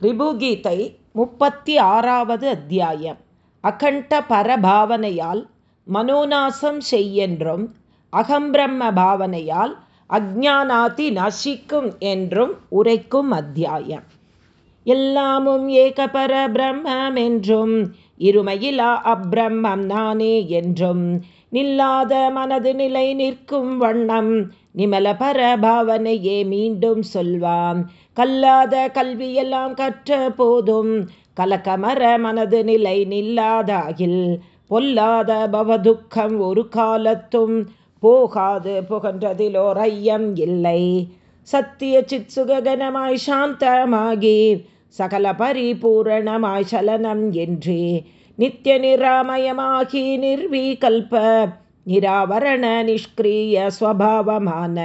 ரிபுகீதை முப்பத்தி ஆறாவது அத்தியாயம். அகண்ட பரபாவனையால் மனோநாசம் செய்யென்றும் அகம்பிரம்ம பாவனையால் அஜானாதி நசிக்கும் என்றும் உரைக்கும் அத்தியாயம். எல்லாமும் ஏகபர பிரம்மம் என்றும் இருமையிலா அப்பிரம்மம் நானே என்றும் நில்லாத மனது நிலை நிற்கும் வண்ணம் நிமல பரபாவனையே மீண்டும் சொல்வான் கல்லாத கல்வியெல்லாம் கற்ற போதும் கலக்கமர மனது நிலை நில்லாதாகில் பொல்லாத பவதுக்கம் ஒரு காலத்தும் போகாது புகன்றதிலோர் ஐயம் இல்லை. சத்திய சித் சுககனமாய் சாந்தமாகி சகல பரிபூரணமாய் சலனம் என்றே நித்திய நிராமயமாகி நிர்வீகல்ப நிராவரண நிஷ்கிரிய ஸ்வபாவமான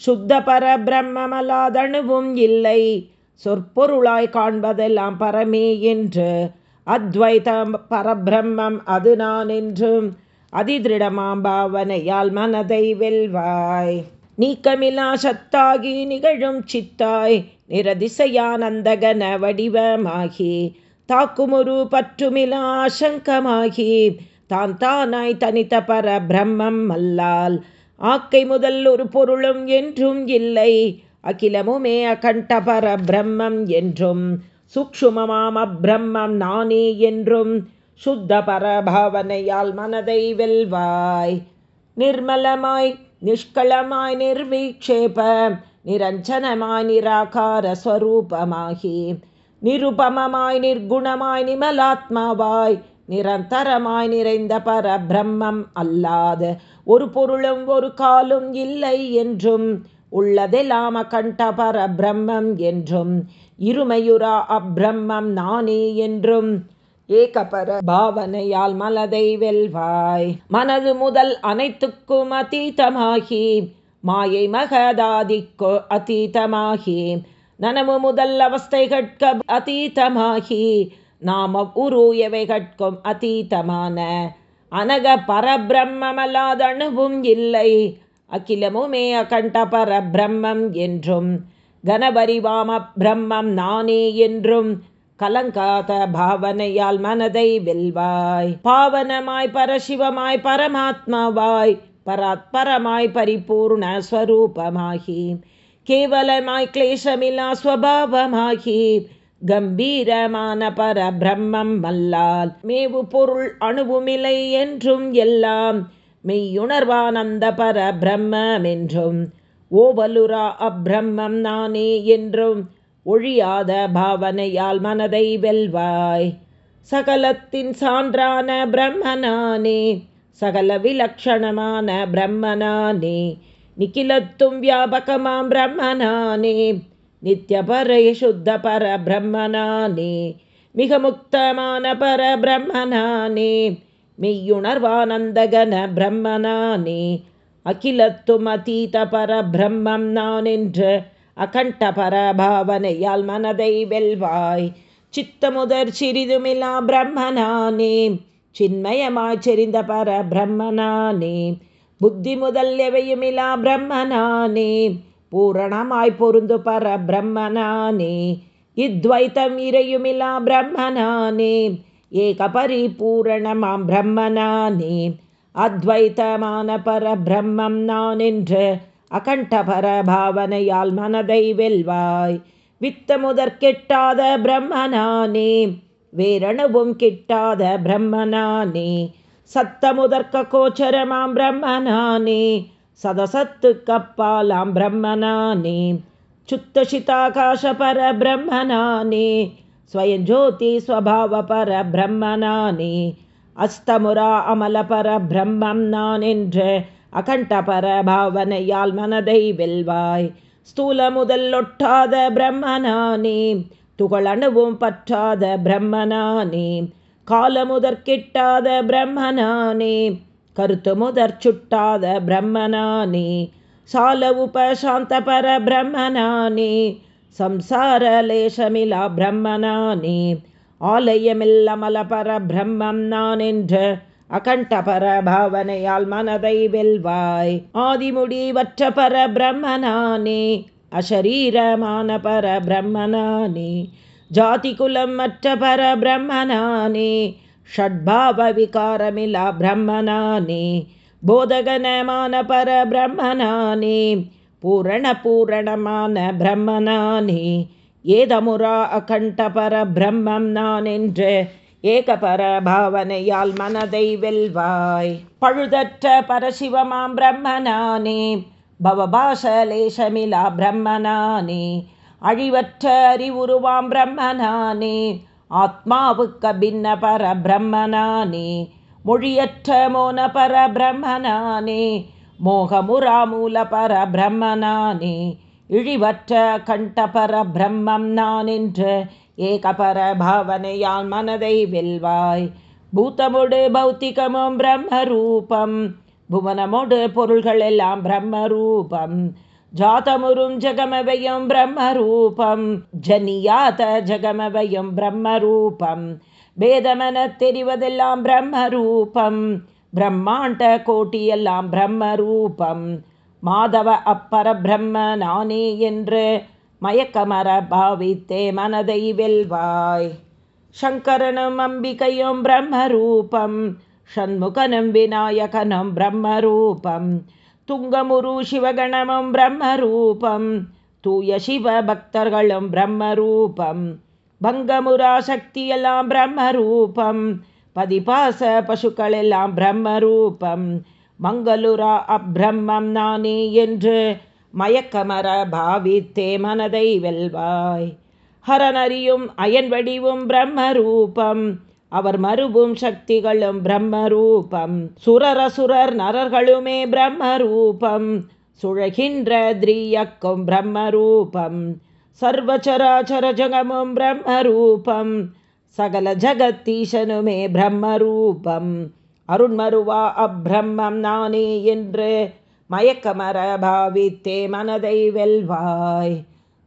சுத்த பரபிரம்மமலாதணுவும் இல்லை. சொற்பொருளாய் காண்பதெல்லாம் பரமே என்று. அத்வைதம் பரபிரம்மம் அது நான் என்றும். அதிதிருடமாம் பாவனையால் மனதை வெல்வாய். நீக்கமிலா சத்தாகி நிகழும் சித்தாய். நிரதிசையானந்தகன வடிவமாகி. தாக்குமுரு பற்றுமிலா ஆசங்கமாகி. தான் தானாய் தனித்த பர பிரம்மம் அல்லால். ஆக்கை முதல் ஒரு பொருளும் என்றும் இல்லை. அகிலமுமே அகண்ட பர பிரம்மம் என்றும் சுக்ஷுமமாம் அப்பிரம்மம் நானே என்றும் சுத்த பரபாவனையால் மனதை வெல்வாய். நிர்மலமாய் நிஷ்களமாய் நிர்வீக்ஷேப நிரஞ்சனமாய் நிராகார ஸ்வரூபமாகி நிருபமமாய் நிர்குணமாய் நிமலாத்மாவாய் நிரந்தரமாய் நிறைந்த பர பிரம்மம் ஒரு பொருளும் ஒரு காலும் இல்லை என்றும் உள்ளதெல்லாம் அகண்ட பரபிரம்மம் என்றும் இருமையுரா அப்பிரம்மம் நானே என்றும் ஏகபர பாவனையால் மலதை வெல்வாய். மனது முதல் அனைத்துக்கும் அதீதமாகி மாயை மகதாதிக்கோ அதீதமாகி நனவு முதல் அவஸ்தைகட்க அதீதமாகி நாம கட்கும் அதீதமான. அனக பரபிரம்மமல்லாதணுவும் இல்லை. அகிலமுமே அகண்ட பரபிரம்மம் என்றும் கனபரிவாம பிரம்மம் நானே என்றும் கலங்காத பாவனையால் மனதை வெல்வாய். பாவனமாய் பரசிவமாய் பரமாத்மாவாய் பராத்பரமாய் பரிபூர்ண ஸ்வரூபமாகி கேவலமாய் கிளேசமில்லா ஸ்வபாவமாகி கம்பீரமான பர பிரம்மம் மல்லால் மேவு பொருள் அணுவுமில்லை என்றும் எல்லாம் மெய்யுணர்வானந்த பர பிரம்மம் என்றும் ஓவலுரா அப்பிரம்மம் நானே என்றும் ஒழியாத பாவனையால் மனதை வெல்வாய். சகலத்தின் சான்றான பிரம்மனானே சகல விலக்ஷணமான பிரம்மனானே நிக்கிலத்தும் வியாபகமாம் பிரம்மனானே. நித்யபரை சுத்த பர பிரம்மனானே மிக முக்தமான பர பிரம்மனானே மெய்யுணர்வானந்தகன பிரம்மனானே அகிலத்தும் அதீத பர பிரம்மம் நான் என்று அகண்ட பரபாவனையால் மனதை வெல்வாய் சித்தமுதற் சிறிதுமில்லா பிரம்மனானே சின்மயமாய் செறிந்த பர பிரம்மனானே புத்தி முதல் எவையுமில்லா பிரம்மனானே பூரணமாய் பொருந்து பர பிரம்மனானே. இத்வைத்தம் இறையுமிலா பிரம்மனானே. ஏக பரிபூரணமாம் பிரம்மனானே. அத்வைத்தமான பர பிரம்மம் நான் என்று அகண்டபர பாவனையால் மனதை வெல்வாய். வித்த முதற் கிட்டாத பிரம்மனானே. வேரணவும் கிட்டாத பிரம்மனானே. சத்த முதற்க கோச்சரமாம் பிரம்மனானே. சதசத்து கப்பாலாம் பிரம்மனானே சுத்த சிதாகாச பர பிரம்மனானே ஸ்வயஞ்சோதி ஸ்வபாவ பர பிரம்மனானே அஸ்தமுரா அமல பர பிரம்மம் நான் என்று அகண்ட பர பாவனையால் மனதை வெல்வாய் ஸ்தூல முதல் ஒட்டாத பிரம்மனானே துகளணுவும் பற்றாத பிரம்மனானே கால முதற் கிட்டாத பிரம்மனானே கருத்து முதற் சுட்டாத பிரம்மனானே சால உபசாந்த பர பிரம்மனானே சம்சாரலேசமிலா பிரம்மனானே ஆலயமில்லமல பர பிரம்மம் நான் என்று அகண்ட பர பாவனையால் மனதை வெல்வாய். ஆதிமுடிவற்ற பர பிரம்மனானே அசரீரமான பர பிரம்மனானே ஜாதி குலம் மற்ற பர பிரம்மனானே ஷட்பாவ விகாரமிலா பிரம்மனானே போதகனமான பரபிரம்மனானே பூரண பூரணமான பிரம்மனானே ஏதமுரா அகண்ட பரபிரம்மம் நான் என்று ஏக பரபாவனையால் மனதை வெல்வாய். பழுதற்ற பரசிவமாம் பிரம்மனானே பவபாசலேஷமிலா பிரம்மனானே அழிவற்ற அறிவுருவாம் பிரம்மனானே ஆத்மாவுக்கு பின்ன பரபிரம்மனானே மொழியற்ற மோன பரபிரம்மனானே மோகமுராமூல பரபிரம்மனானே இழிவற்ற கண்ட பரபிரம்மம் நான் என்று ஏகபர பாவனையால் மனதை வெல்வாய். பூத்தமுடு பௌத்திகமும் பிரம்மரூபம் புவனமோடு பொருள்கள் எல்லாம் பிரம்மரூபம். ஜாதமுரும் ஜகமவையும் பிரம்மரூபம் ஜனியாத ஜகமவையும் பிரம்மரூபம். வேதமென தெரிவதெல்லாம் பிரம்மரூபம் பிரம்மாண்ட கோட்டியெல்லாம் பிரம்மரூபம். மாதவ அப்பர பிரம்ம நானே என்று மயக்கமர பாவித்தே மனதை வெல்வாய். சங்கரனும் அம்பிகையும் பிரம்மரூபம் ஷண்முகனும் விநாயகனும் பிரம்மரூபம். துங்கமுரு சிவகணமும் பிரம்மரூபம். தூய சிவ பக்தர்களும் பிரம்மரூபம். பங்கமுரா சக்தியெல்லாம் பிரம்மரூபம். பதிபாச பசுக்களெல்லாம் பிரம்மரூபம். மங்களுரா அப்ரம்மம் நானே என்று மயக்கமர பாவித்தே மனதை வெல்வாய். ஹரனறியும் அயன் வடிவும் பிரம்மரூபம். அவர் மறுபும் சக்திகளும் பிரம்மரூபம். சுரரசுரர் நரர்களுமே பிரம்மரூபம். சுழகின்ற திரியக்கும் பிரம்மரூபம். சர்வச்சராச்சர ஜகமும் பிரம்மரூபம். சகல ஜகத்தீசனுமே பிரம்மரூபம். அருண்மருவா அப்ரம்மம் நானே என்று மயக்கமர பாவித்தே மனதை வெல்வாய்.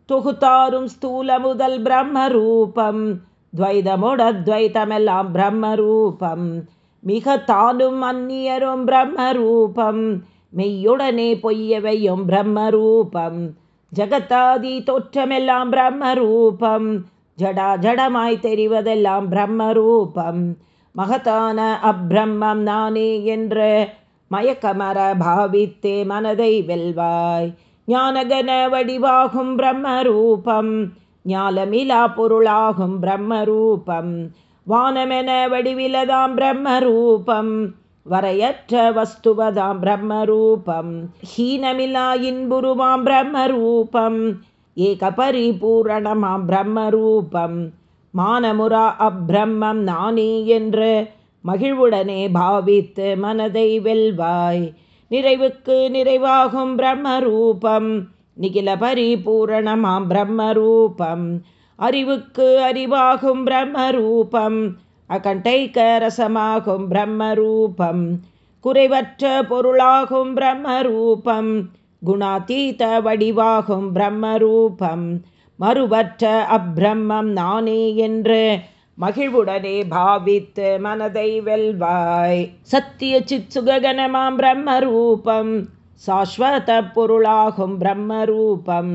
தொகுத்தாரும் ஸ்தூல முதல் பிரம்மரூபம். துவைதமுடத்வைதமெல்லாம் பிரம்மரூபம். மிக தானும் அந்நியரும் பிரம்மரூபம். மெய்யுடனே பொய்யவையும் பிரம்மரூபம். ஜகத்தாதி தோற்றமெல்லாம் பிரம்மரூபம். ஜடா ஜடமாய் தெரிவதெல்லாம் பிரம்மரூபம். மகத்தான அப்ரம்மம் நானே என்று மயக்கமர பாவித்தே மனதை வெல்வாய். ஞானகன வடிவாகும் பிரம்மரூபம். ஞாலமிலா பொருளாகும் பிரம்மரூபம். வானமென வடிவிலதாம் பிரம்மரூபம். வரையற்ற வஸ்துவதாம் பிரம்மரூபம். ஹீனமிலா இன்புருவாம் பிரம்மரூபம். ஏக பரிபூரணமாம் பிரம்மரூபம். மானமுரா அப்ரம்மம் நானே என்று மகிழ்வுடனே பாவித்து மனதை வெல்வாய். நிறைவுக்கு நிறைவாகும் பிரம்மரூபம். நிகில பரிபூரணமாம் பிரம்மரூபம். அறிவுக்கு அறிவாகும் பிரம்மரூபம். அகண்டைக்க ரசமாகும் பிரம்மரூபம். குறைவற்ற பொருளாகும் பிரம்மரூபம். குணாதீத வடிவாகும் பிரம்மரூபம். மறுவற்ற அப்பிரம்மம் நானே என்று மகிழ்வுடனே பாவித்து மனதை வெல்வாய். சத்திய சித் சுககனமாம் பிரம்மரூபம். சாஸ்வத பொருளாகும் பிரம்மரூபம்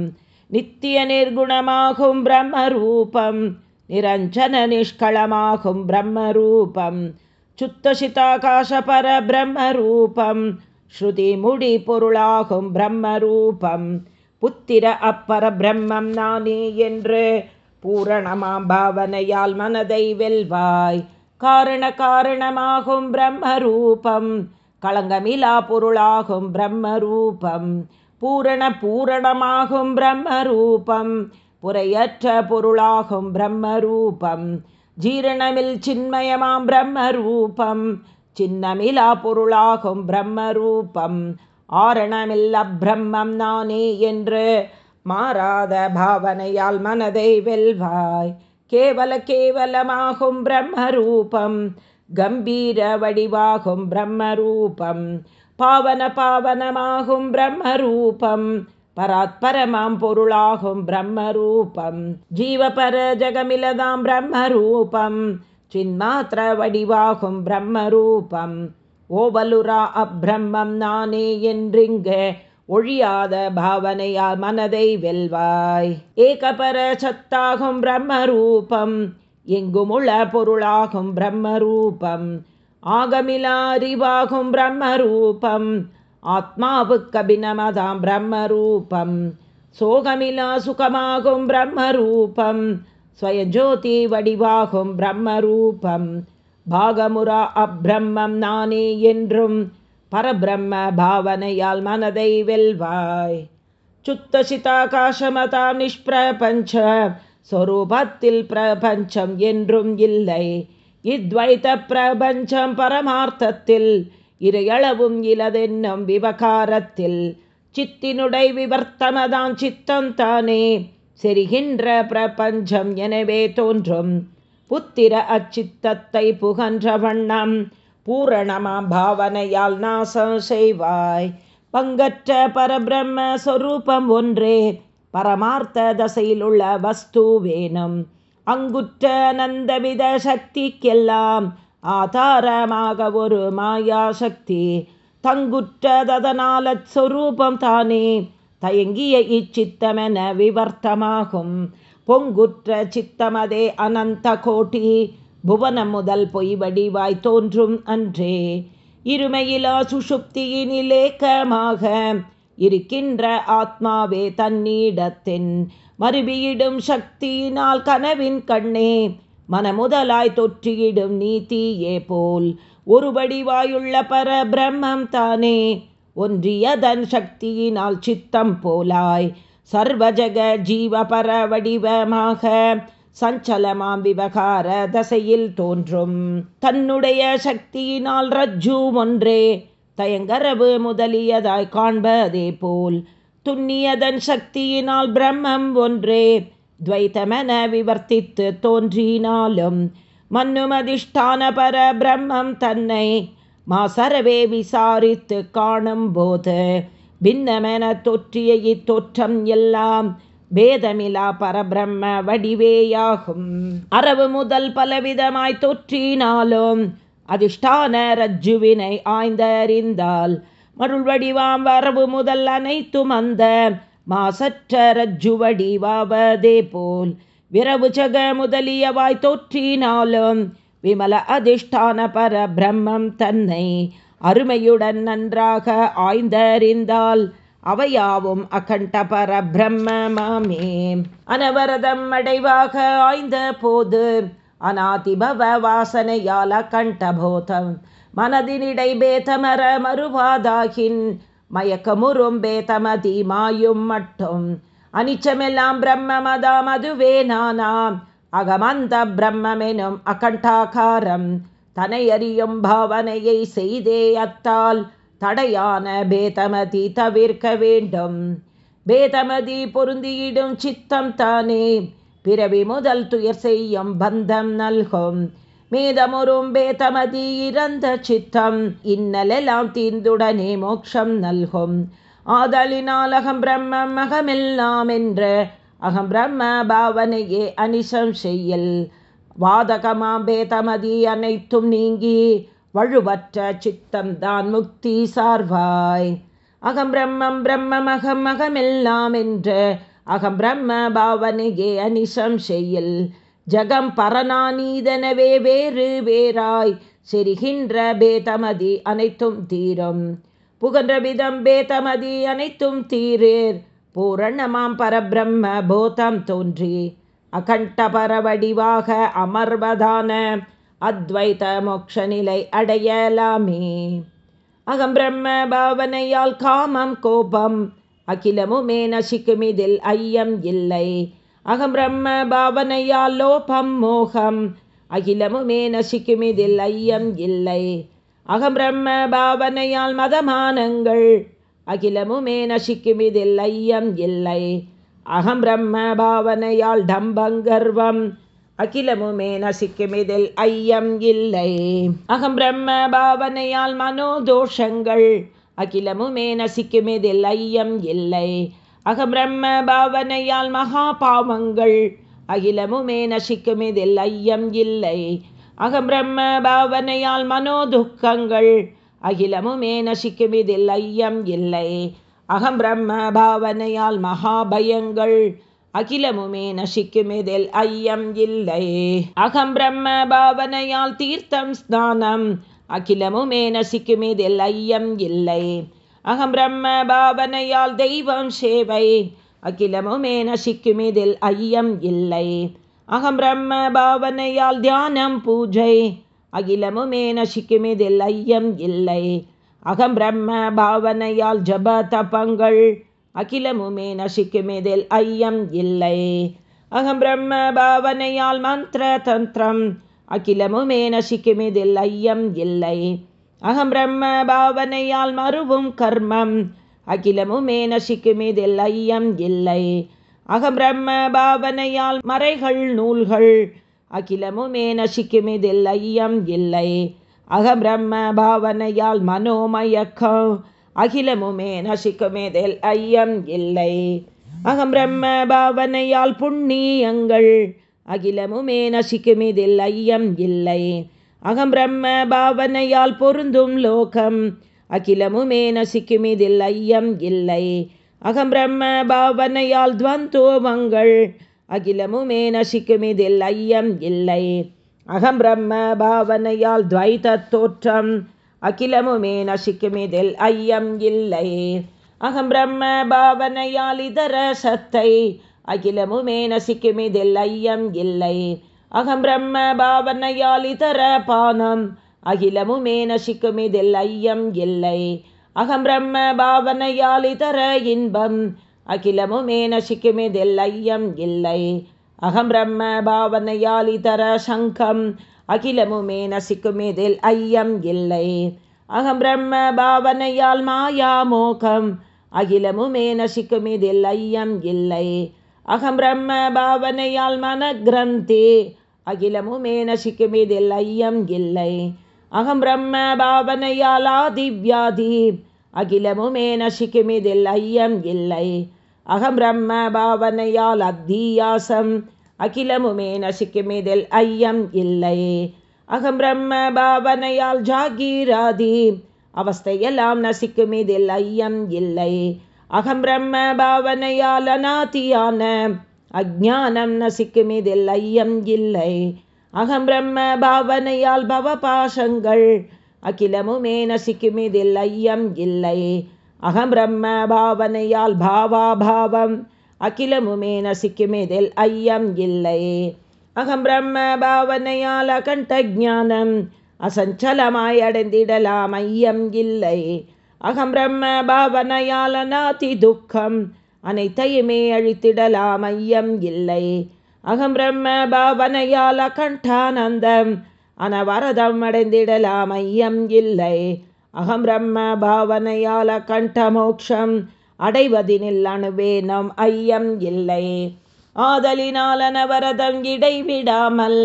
நித்திய நிர்குணமாகும் பிரம்மரூபம் நிரஞ்சன நிஷ்களமாகும் பிரம்மரூபம் சுத்தசிதாகாச பர பிரம்மரூபம் ஸ்ருதி முடி பொருளாகும் பிரம்மரூபம் புத்திர அப்பர பிரம்மம் நானே என்று பூரணமாம் பாவனையால் மனதை வெல்வாய். காரண காரணமாகும் பிரம்மரூபம் களங்கமிலா பொருளாகும் பிரம்மரூபம். பூரண பூரணமாகும் பிரம்மரூபம். புறையற்ற பொருளாகும் பிரம்மரூபம். ஜீரணமில் சின்மயமாம் பிரம்மரூபம். சின்னமிலா பொருளாகும் பிரம்மரூபம். ஆரணமில் அப்பிரம்மம் நானே என்று மாறாத பாவனையால் மனதை வெல்வாய். கேவல கேவலமாகும் பிரம்மரூபம். கம்பீர வடிவாகும் பிரம்மரூபம். பாவன பாவனமாகும் பிரம்மரூபம். பராத்பரமாம் பொருளாகும் பிரம்மரூபம். ஜீவபர ஜகமிலதாம் பிரம்மரூபம். சின்மாத்திர வடிவாகும் பிரம்மரூபம். ஓவலுரா அப்ரம்மம் நானே என்றிங்க ஒழியாத பாவனையால் மனதை வெல்வாய். ஏகபர சத்தாகும் பிரம்மரூபம். எங்குமுள பொருளாகும் பிரம்மரூபம். ஆகமிலாரிவாகும் பிரம்மரூபம். ஆத்மாவுக்கு அபிநமதாம் பிரம்மரூபம். சோகமிலா சுகமாகும் பிரம்மரூபம். ஸ்வயஜோதி வடிவாகும் பிரம்மரூபம். பாகமுரா அப்ரம்மம் நானே என்றும் பரபிரம்ம பாவனையால் மனதை வெல்வாய். சுத்த சிதாகாசமதாம் நிஷ்பிரபஞ்ச ஸ்வரூபத்தில் பிரபஞ்சம் என்றும் இல்லை. இத்வைத்த பிரபஞ்சம் பரமார்த்தத்தில் இரையளவும் இலதென்னும் விவகாரத்தில். சித்தினுடை விவர்த்தமதாம் சித்தம் தானே செரிகின்ற பிரபஞ்சம் எனவே தோன்றும். புத்திர அச்சித்தத்தை புகன்ற வண்ணம் பூரணமாம் பாவனையால் நாசம் செய்வாய். பங்கற்ற பரபிரம்ம சொரூபம் ஒன்றே பரமார்த்த தசையில் உள்ள வஸ்து வேணும். அங்குற்ற நந்தவித சக்திக்கெல்லாம் ஆதாரமாக ஒரு மாயா சக்தி தங்குற்றதனால சொரூபம் தானே தயங்கிய இச்சித்தமென விவர்த்தமாகும். பொங்குற்ற சித்தமதே அனந்த கோட்டி புவனம் முதல் பொய் வடிவாய் தோன்றும் அன்றே. இருமையிலா சுஷுப்தியினிலேக்கமாக இருக்கின்ற ஆத்மாவே தன்னிடத்தின் மறுபியிடும் சக்தியினால் கனவின் கண்ணே மனமுதலாய் தொற்றியிடும் நீத்தியே போல். ஒரு வடிவாயுள்ள பர பிரம்மம் தானே ஒன்றியதன் சக்தியினால் சித்தம் போலாய். சர்வஜக ஜீவ பர வடிவமாக சஞ்சலமாம் விவகார தசையில் தோன்றும். தன்னுடைய சக்தியினால் ரஜ்ஜு ஒன்றே தயங்கரவு முதலியதாய் காண்பதே போல். துண்ணியதன் சக்தியினால் பிரம்மம் ஒன்றே. துவைத்தமென விவர்த்தித்து தோன்றினாலும் மன்னுமதிஷ்டான பர பிரம்மம் தன்னை மாசரவே விசாரித்து காணும் போது பின்னமென தொற்றிய இத்தோற்றம் எல்லாம் பேதமிலா பரபிரம்ம வடிவேயாகும். அரவு முதல் பலவிதமாய் தொற்றினாலும் அதிஷ்டான ரஜ்ஜுவினை ஆய்ந்தறிந்தால் மருள் வடிவாம் வரவு முதல் அனைத்தும் அந்த மாசற்ற ரஜ்ஜு வடிவாவதே போல் விரவு ஜக முதலியவாய் தோற்றினாலும் விமல அதிஷ்டான பர பிரம்மம் தன்னை அருமையுடன் நன்றாக ஆய்ந்தறிந்தால் அவையாவும் அகண்ட பர பிரம்மமாமே அனவரதம் அடைவாக ஆய்ந்த போது அநாதிபவ வாசனையால கண்டபோதம். மனதினிடை பேதமர மறுவாதாகின். மயக்கமுறும் பேதமதி மாயும் மட்டும். அனிச்சமெல்லாம் பிரம்மமதாம் அதுவே நானாம். அகமந்த பிரம்மெனும் அகண்டாகாரம். தனையறியும் பாவனையை செய்தே அத்தால் தடையான பேதமதி தவிர்க்க வேண்டும். பேதமதி பொருந்தியிடும் சித்தம் தானே. பிறவி முதல் துயர் செய்யும் பந்தம் நல்கும். மேதமுறும் பேதமதி இறந்த சித்தம். இன்னலெல்லாம் தீர்ந்துடனே மோட்சம் நல்கும். ஆதலினால் அகம் பிரம்மம் அகமெல்லாம் என்று அகம் பிரம்ம பாவனையே அனிசம் செய்யல். வாதகமாம் பேதமதி அனைத்தும் நீங்கி வழுவற்ற சித்தம்தான் முக்தி சார்வாய். அகம் பிரம்மம் பிரம்மம் அகம் அகமெல்லாம் என்று அகம் பிரம்ம பாவனையே அனிசம் செய்யல். ஜகம் பரநானீதனவே வேறு வேறாய் செரிகின்ற பேதமதி அனைத்தும் தீரும். புகன்ற விதம் பேதமதி அனைத்தும் தீரேர். பூரணமாம் பரபிரம்ம போதம் தோன்றி. அகண்ட பரவடிவாக அமர்வதான அத்வைத மோக்ஷநிலை அடையலாமே. அகம் பிரம்ம பாவனையால் காமம் கோபம். அகிலமுமே நசிக்குமிதில் ஐயம் இல்லை. அகம் பிரம்ம பாவனையால் லோபம் மோகம். அகிலமுமே நசிக்குமிதில் ஐயம் இல்லை. அகம் பிரம்ம பாவனையால் மதமானங்கள். அகிலமுமே நசிக்குமிதில் ஐயம் இல்லை. அகம் பிரம்ம பாவனையால் டம்பங்கர்வம். அகிலமுமே நசிக்குமிதில் ஐயம் இல்லை. அகம் பிரம்ம பாவனையால் மனோதோஷங்கள். அகிலமுமே நசிக்குமிதில் ஐயம் இல்லை. அகபிரம்ம பாவனையால் மகா பாவங்கள் அகிலமுமே நசிக்குமிதில் ஐயம் இல்லை. அகபிரம்ம பாவனையால் மனோதுக்கங்கள் அகிலமுமே நசிக்குமிதில் ஐயம் இல்லை. அகம் பிரம்ம பாவனையால் மகாபயங்கள் அகிலமுமே நசிக்குமிதில் ஐயம் இல்லை. அகம் பிரம்ம பாவனையால் தீர்த்தம் ஸ்நானம் அகிலமுமே நசிக்கும் இதில் ஐயம் இல்லை. அகம் பிரம்ம பாவனையால் தெய்வம் சேவை. அகிலமுமே நசிக்கும் இதில் ஐயம் இல்லை. அகம் பிரம்ம பாவனையால் தியானம் பூஜை. அகிலமுமே நசிக்கும் இதில் ஐயம் இல்லை. அகம் பிரம்ம பாவனையால் ஜப தபங்கள். அகிலமுமே நசிக்கும் இதில் ஐயம் இல்லை. அகம் பிரம்ம பாவனையால் மந்திர தந்திரம். அகிலமுமே நசிக்குமிதில் ஐயம் இல்லை. அகம் பிரம்ம பாவனையால் மறுவும் கர்மம். அகிலமுமே நசிக்குமிதில் ஐயம் இல்லை. அகம் பிரம்ம பாவனையால் மறைகள் நூல்கள். அகிலமுமே நசிக்குமிதில் ஐயம் இல்லை. அகம் பிரம்ம பாவனையால் மனோமயக்கம். அகிலமுமே நசிக்குமேதில் ஐயம் இல்லை. அகம் பிரம்ம பாவனையால் புண்ணியங்கள். அகிலமுமே நசிக்குமிதில் ஐயம் இல்லை. அகம் பிரம்ம பாவனையால் பொருந்தும் லோகம். அகிலமுமே நசிக்குமிதில் ஐயம் இல்லை. அகம் பிரம்ம பாவனையால் துவந்தோமங்கள். அகிலமுமே நசிக்குமிதில் ஐயம் இல்லை. அகம் பிரம்ம பாவனையால் துவைத தோற்றம். அகிலமுமே நசிக்குமிதில் ஐயம் இல்லை. அகம் பிரம்ம பாவனையால் இதர சத்தை. அகிலமுமே நசிக்குமிதில் ஐயம் இல்லை. அகம் பிரம்ம பாவனையால் இதர பானம். அகிலமுமே நசிக்குமிதில் ஐயம் இல்லை. அகம் பிரம்ம பாவனையால் இதர இன்பம். அகிலமுமே நசிக்குமிதில் ஐயம் இல்லை. அகம் பிரம்ம பாவனையால் இதர சங்கம். அகிலமுமே நசிக்குமிதில் ஐயம் இல்லை. அகம் பிரம்ம பாவனையால் மாயா மோகம். அகிலமுமே நசிக்குமிதில் ஐயம் இல்லை. அகம் பிரம்ம பாவனையால் மன கிரந்தி அகிலமுமே நசிக்கும் இதில் ஐயம் இல்லை. அகம் பிரம்ம பாவனையால் ஆதிவியாதி. அகிலமுமே நசிக்கும் இதில் ஐயம் இல்லை. அகம் பிரம்ம பாவனையால் அத்தியாசம். அகிலமுமே நசிக்கும் இதில் ஐயம் இல்லை. அகம் பிரம்ம பாவனையால் ஜாகீராதி. அவஸ்தையெல்லாம் நசிக்கும் இதில் ஐயம் இல்லை. அகம் பிரம்ம பாவனையால் அநாதியான அஜானம் நசிக்கும் இதில் ஐயம் இல்லை. அகம் பிரம்ம பாவனையால் பவபாசங்கள் அகிலமுமே நசிக்கும் இதில் ஐயம் இல்லை. அகம் பிரம்ம பாவனையால் பாவாபாவம் அகிலமுமே நசிக்கும் இதில் ஐயம் இல்லை. அகம் பிரம்ம பாவனையால் அகண்ட ஜானம் அசஞ்சலமாய் அடைந்திடலாம் ஐயம் இல்லை. அகம் பிரம்ம பாவனையால் அநாதி துக்கம் அனைத்தையுமே அழித்திடலாம் ஐயம் இல்லை. அகம் பிரம்ம பாவனையால் அகண்டானந்தம் அனவரதம் அடைந்திடலாம் ஐயம் இல்லை. அகம் பிரம்ம பாவனையால் கண்டமோக்ஷம் அடைவதினில் அணுவேனம் ஐயம் இல்லை. ஆதலினால் அனவரதம் இடைவிடாமல்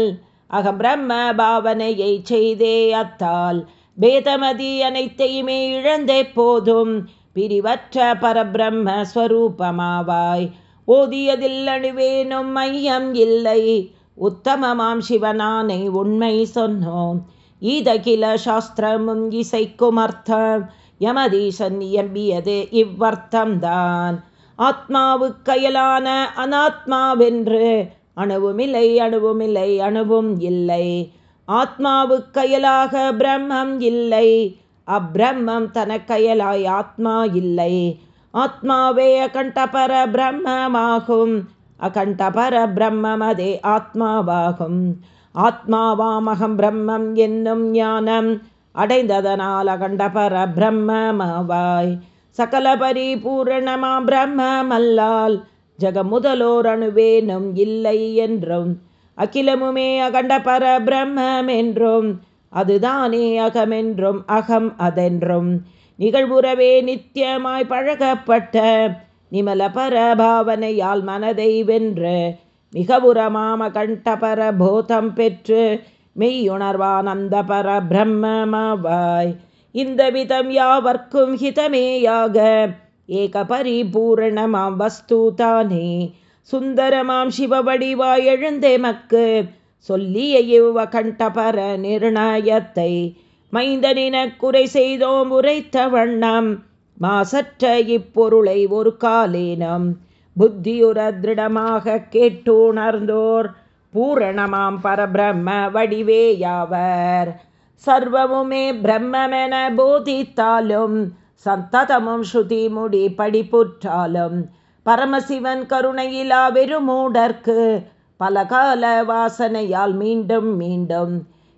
அகம் பிரம்ம பாவனையை செய்தே அத்தால் பேதமதி அனைத்தையுமே இழந்தே போதும். பிரிவற்ற பரபிரம்ம ஸ்வரூபமாவாய். ஓதியதில் அணுவேனும் மையம் இல்லை. உத்தமமாம் சிவனானை உண்மை சொன்னோம். ஈதகில சாஸ்திரமும் இசைக்கும் அர்த்தம். யமதீசன் இயம்பியது இவ்வர்த்தம்தான். ஆத்மாவுக்கயலான அனாத்மாவென்று. அணுவுமில்லை அணுவுமில்லை அணுவும் இல்லை. ஆத்மாவுக்கயலாக பிரம்மம் இல்லை. அப்பிரம்மம் தனக்கயலாய் ஆத்மா இல்லை. ஆத்மாவே அகண்டபர பிரம்மமாகும். அகண்டபர பிரம்மமதே ஆத்மாவாகும். ஆத்மாவாமகம் பிரம்மம் என்னும் ஞானம் அடைந்ததனால் அகண்டபர பிரம்மமாவாய். சகல பரிபூரணமா பிரம்மமல்லால் ஜகமுதலோரணுவேனும் இல்லை என்றும் அகிலமுமே அகண்ட பர பிரம்மம் என்றும் அதுதானே அகமென்றும் அகம் அதென்றும். நிகழ்வுறவே நித்தியமாய் பழகப்பட்ட நிமல பரபாவனையால் மனதை வென்று மிகவுரமாம கண்டபர போதம் பெற்று மெய்யுணர்வானந்த பர பிரம்மமாவாய் இந்த விதம் யாவர்க்கும் ஹிதமேயாக ஏக பரிபூரணமாம் வஸ்து தானே. சுந்தரமாம் சிவவடிவாய் எழுந்தெமக்கு சொல்லிய இவ்வ கண்டபர நிர்ணயத்தை. மைந்தனின குறை செய்தோம் உரைத்த வண்ணம். மாசற்ற இப்பொருளை ஒரு காலேனம். புத்தியுற திருடமாக கேட்டுணர்ந்தோர். பூரணமாம் பரபிரம்ம வடிவேயாவர். சர்வமுமே பிரம்மென போதித்தாலும் சந்ததமும் ஸ்ருதி முடி படிப்புற்றாலும் பரமசிவன் கருணையிலா வெறுமூடற்கு பல கால வாசனையால் மீண்டும் மீண்டும்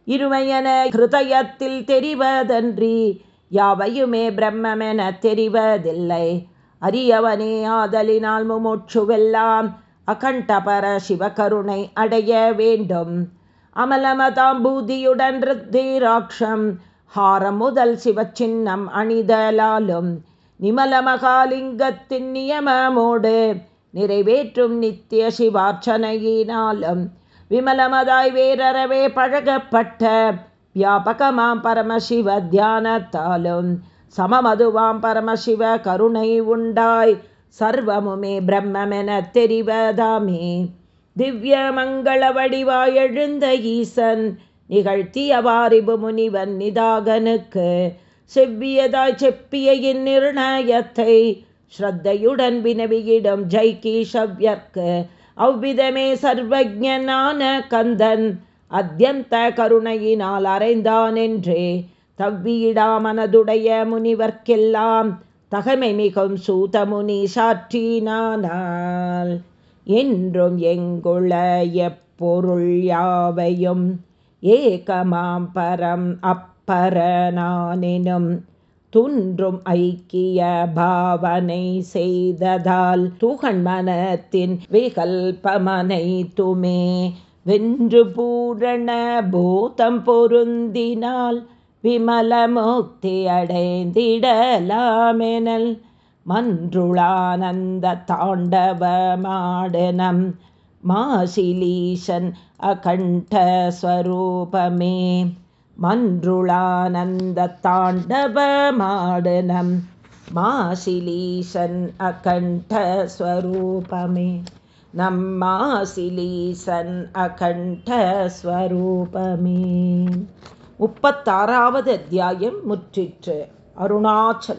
இருமையன ஹிருதயத்தில் தெரிவதன்றி யாவையுமே பிரம்மென தெரிவதில்லை. அரியவனே ஆதலினால் முமுட்சுவெல்லாம் அகண்டபர சிவகருணை அடைய வேண்டும். அமலமதாம் பூதியுடன் ருத்தீராட்சம் ஹாரம் முதல் சிவச்சின்னம் அணிதலாலும் நிமலமகாலிங்கத்தின் நியமமோடு நிறைவேற்றும் நித்திய சிவார்ச்சனையினாலும் விமலமதாய் வேறறவே பழகப்பட்ட வியாபகமாம் பரமசிவ தியானத்தாலும் சமமதுவாம் பரமசிவ கருணை உண்டாய் சர்வமுமே பிரம்மென தெரிவதாமே. திவ்ய மங்கள வடிவாய் எழுந்த ஈசன் நிகழ்த்திய வாரிபு முனிவன் நிதாகனுக்கு செவ்வியதாய் செப்பிய இந்நிர்ணயத்தை ஸ்ரத்தையுடன் வினவியிடம் ஜெய்கீஷவ்யர்க்கு அவ்விதமே சர்வஜனான கந்தன் அத்தியந்த கருணையினால் அறைந்தான் என்றே. தவ்வியிடா மனதுடைய முனிவர்க்கெல்லாம் தகமை மிகும் சூதமுனி சாற்றினானால் என்றும் எங்குளைய எப்பொருள் யாவையும் ஏகமாம் பரம் அப்பரனானினும் துன்றும் ஐக்கிய பாவனை செய்ததால் துகன் மனத்தின் விகல்பமனை துமே வென்று பூரண பூதம் பொருந்தினால் விமல முக்தி அடைந்திடலாமெனல் மன்றுளானந்த தாண்டவமாடனம் மாசிலீசன் அகண்டஸ்வரூபமே மன்றுளானந்த தாண்டவமாடனம் மாசிலீசன் அகண்டஸ்வரூபமே. நம்மாசிலீசன் அகண்டஸ்வரூபமே. முப்பத்தாறாவது அத்தியாயம் முற்றிற்று. அருணாச்சல்